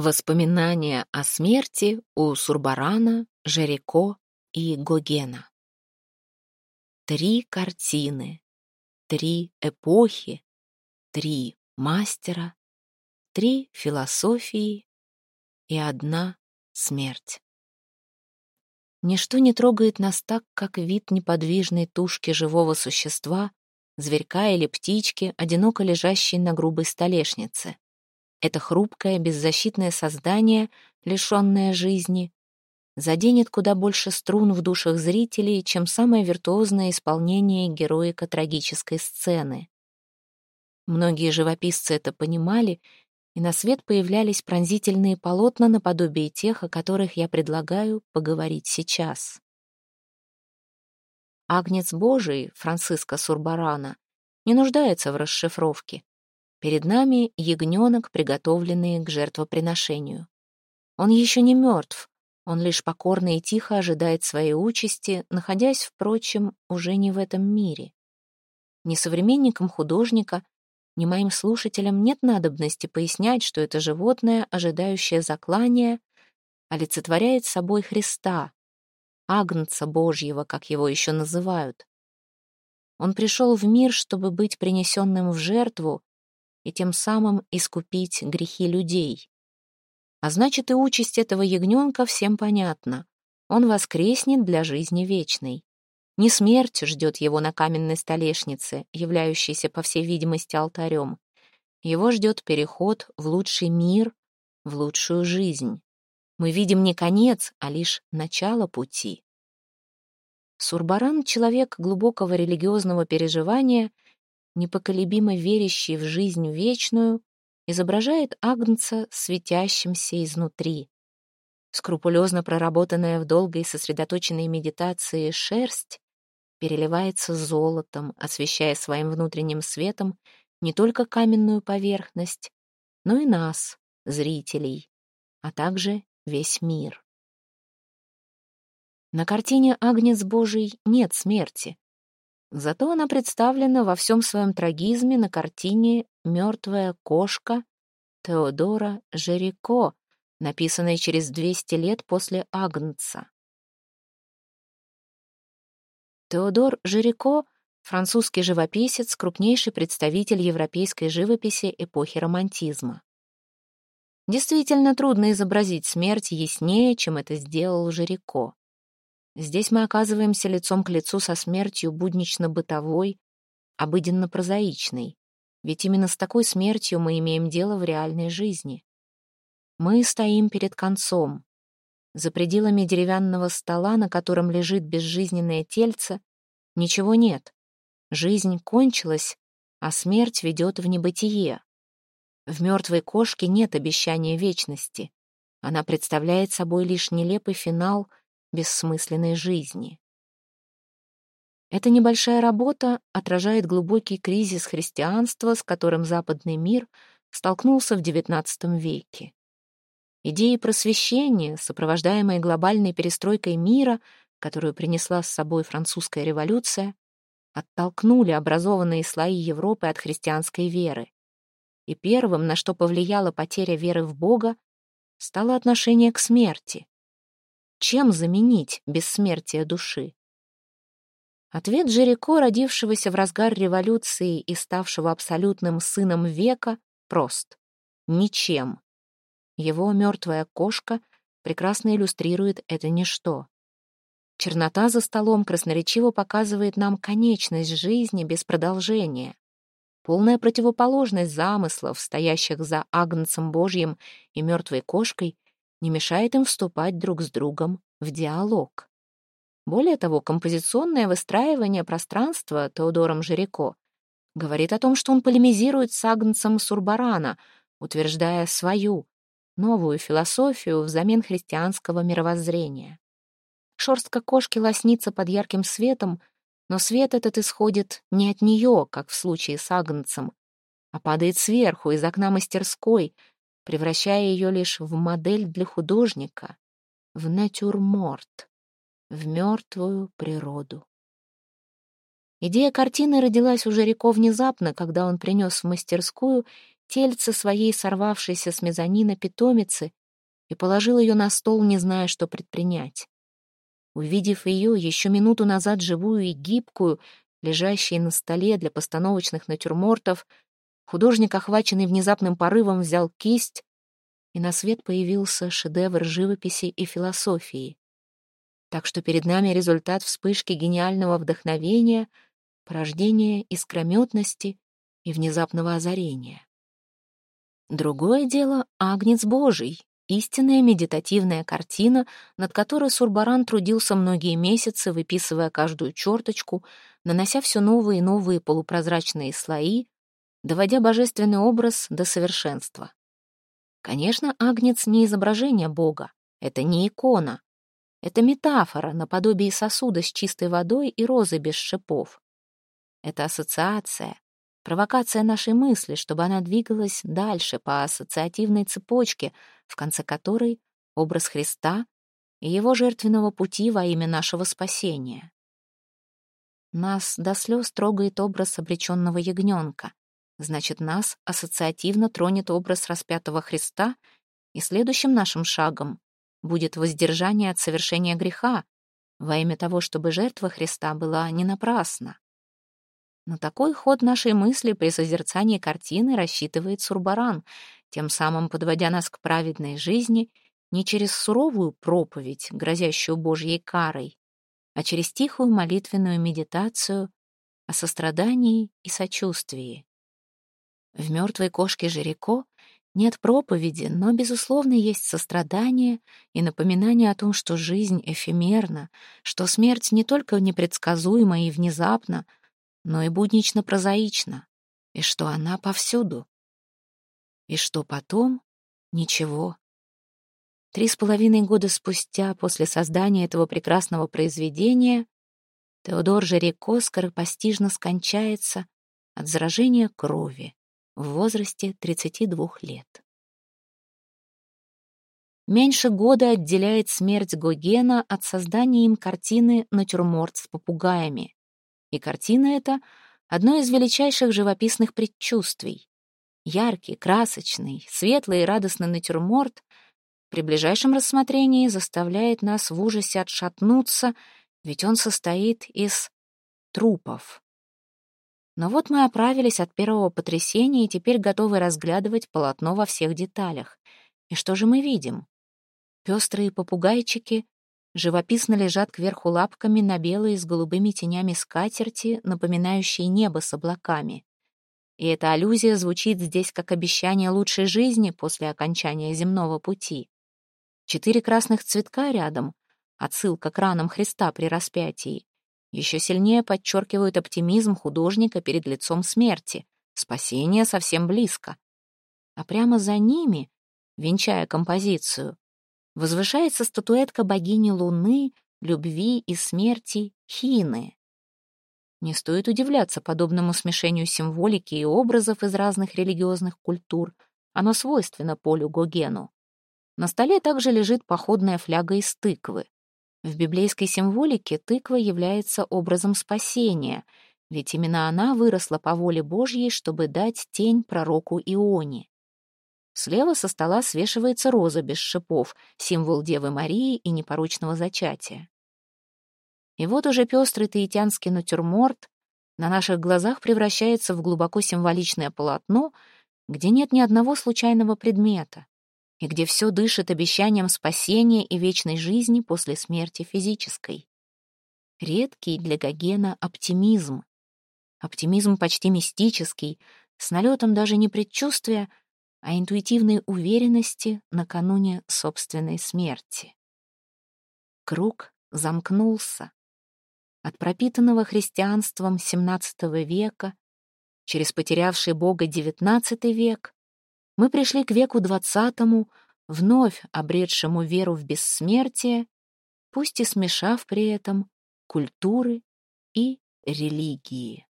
Воспоминания о смерти у Сурбарана, Жерико и Гогена. Три картины, три эпохи, три мастера, три философии и одна смерть. Ничто не трогает нас так, как вид неподвижной тушки живого существа, зверька или птички, одиноко лежащей на грубой столешнице. Это хрупкое, беззащитное создание, лишенное жизни, заденет куда больше струн в душах зрителей, чем самое виртуозное исполнение героико-трагической сцены. Многие живописцы это понимали, и на свет появлялись пронзительные полотна наподобие тех, о которых я предлагаю поговорить сейчас. Агнец Божий Франциско Сурбарана не нуждается в расшифровке. Перед нами ягненок, приготовленный к жертвоприношению. Он еще не мертв, он лишь покорно и тихо ожидает своей участи, находясь, впрочем, уже не в этом мире. Ни современникам художника, ни моим слушателям нет надобности пояснять, что это животное, ожидающее заклания, олицетворяет собой Христа, Агнца Божьего, как его еще называют. Он пришел в мир, чтобы быть принесенным в жертву, и тем самым искупить грехи людей. А значит, и участь этого ягненка всем понятна. Он воскреснет для жизни вечной. Не смерть ждет его на каменной столешнице, являющейся, по всей видимости, алтарем. Его ждет переход в лучший мир, в лучшую жизнь. Мы видим не конец, а лишь начало пути. Сурбаран — человек глубокого религиозного переживания — непоколебимо верящий в жизнь вечную, изображает Агнца светящимся изнутри. Скрупулезно проработанная в долгой сосредоточенной медитации шерсть переливается золотом, освещая своим внутренним светом не только каменную поверхность, но и нас, зрителей, а также весь мир. На картине «Агнец Божий» нет смерти, Зато она представлена во всем своем трагизме на картине «Мертвая кошка» Теодора Жерико, написанной через 200 лет после Агнца. Теодор Жерико — французский живописец, крупнейший представитель европейской живописи эпохи романтизма. Действительно трудно изобразить смерть яснее, чем это сделал Жерико. Здесь мы оказываемся лицом к лицу со смертью буднично-бытовой, обыденно-прозаичной. Ведь именно с такой смертью мы имеем дело в реальной жизни. Мы стоим перед концом. За пределами деревянного стола, на котором лежит безжизненное тельце, ничего нет. Жизнь кончилась, а смерть ведет в небытие. В мертвой кошке нет обещания вечности. Она представляет собой лишь нелепый финал бессмысленной жизни. Эта небольшая работа отражает глубокий кризис христианства, с которым западный мир столкнулся в XIX веке. Идеи просвещения, сопровождаемые глобальной перестройкой мира, которую принесла с собой французская революция, оттолкнули образованные слои Европы от христианской веры. И первым, на что повлияла потеря веры в Бога, стало отношение к смерти. Чем заменить бессмертие души? Ответ Жирико, родившегося в разгар революции и ставшего абсолютным сыном века, прост. Ничем. Его мертвая кошка прекрасно иллюстрирует это ничто. Чернота за столом красноречиво показывает нам конечность жизни без продолжения. Полная противоположность замыслов, стоящих за Агнцем Божьим и мертвой кошкой, не мешает им вступать друг с другом в диалог. Более того, композиционное выстраивание пространства Теодором Жирико говорит о том, что он полемизирует с Агнцем Сурбарана, утверждая свою, новую философию взамен христианского мировоззрения. Шорстка кошки лоснится под ярким светом, но свет этот исходит не от нее, как в случае с Агнцем, а падает сверху, из окна мастерской, превращая ее лишь в модель для художника, в натюрморт, в мертвую природу. Идея картины родилась уже Жирико внезапно, когда он принес в мастерскую тельце своей сорвавшейся с мезонина питомицы и положил ее на стол, не зная, что предпринять. Увидев ее, еще минуту назад живую и гибкую, лежащей на столе для постановочных натюрмортов, художник, охваченный внезапным порывом, взял кисть, и на свет появился шедевр живописи и философии. Так что перед нами результат вспышки гениального вдохновения, порождения искрометности и внезапного озарения. Другое дело — Агнец Божий, истинная медитативная картина, над которой Сурбаран трудился многие месяцы, выписывая каждую черточку, нанося все новые и новые полупрозрачные слои, доводя божественный образ до совершенства. Конечно, Агнец не изображение Бога, это не икона, это метафора наподобие сосуда с чистой водой и розы без шипов. Это ассоциация, провокация нашей мысли, чтобы она двигалась дальше по ассоциативной цепочке, в конце которой образ Христа и его жертвенного пути во имя нашего спасения. Нас до слез трогает образ обреченного ягненка. Значит, нас ассоциативно тронет образ распятого Христа, и следующим нашим шагом будет воздержание от совершения греха во имя того, чтобы жертва Христа была не напрасна. На такой ход нашей мысли при созерцании картины рассчитывает Сурбаран, тем самым подводя нас к праведной жизни не через суровую проповедь, грозящую Божьей карой, а через тихую молитвенную медитацию о сострадании и сочувствии. В «Мертвой кошке Жирико» нет проповеди, но, безусловно, есть сострадание и напоминание о том, что жизнь эфемерна, что смерть не только непредсказуема и внезапна, но и буднично-прозаична, и что она повсюду. И что потом — ничего. Три с половиной года спустя после создания этого прекрасного произведения Теодор Жирико скоропостижно скончается от заражения крови в возрасте 32 лет. Меньше года отделяет смерть Гогена от создания им картины «Натюрморт с попугаями». И картина эта — одно из величайших живописных предчувствий. Яркий, красочный, светлый и радостный натюрморт при ближайшем рассмотрении заставляет нас в ужасе отшатнуться, ведь он состоит из трупов. Но вот мы оправились от первого потрясения и теперь готовы разглядывать полотно во всех деталях. И что же мы видим? Пестрые попугайчики живописно лежат кверху лапками на белые с голубыми тенями скатерти, напоминающие небо с облаками. И эта аллюзия звучит здесь как обещание лучшей жизни после окончания земного пути. Четыре красных цветка рядом — отсылка к ранам Христа при распятии, еще сильнее подчеркивают оптимизм художника перед лицом смерти. Спасение совсем близко. А прямо за ними, венчая композицию, возвышается статуэтка богини Луны, любви и смерти Хины. Не стоит удивляться подобному смешению символики и образов из разных религиозных культур. Оно свойственно Полю Гогену. На столе также лежит походная фляга из тыквы. В библейской символике тыква является образом спасения, ведь именно она выросла по воле Божьей, чтобы дать тень пророку Ионе. Слева со стола свешивается роза без шипов, символ Девы Марии и непорочного зачатия. И вот уже пестрый таитянский натюрморт на наших глазах превращается в глубоко символичное полотно, где нет ни одного случайного предмета и где все дышит обещанием спасения и вечной жизни после смерти физической. Редкий для Гогена оптимизм. Оптимизм почти мистический, с налетом даже не предчувствия, а интуитивной уверенности накануне собственной смерти. Круг замкнулся. От пропитанного христианством XVII века через потерявший Бога XIX век мы пришли к веку двадцатому, вновь обретшему веру в бессмертие, пусть и смешав при этом культуры и религии.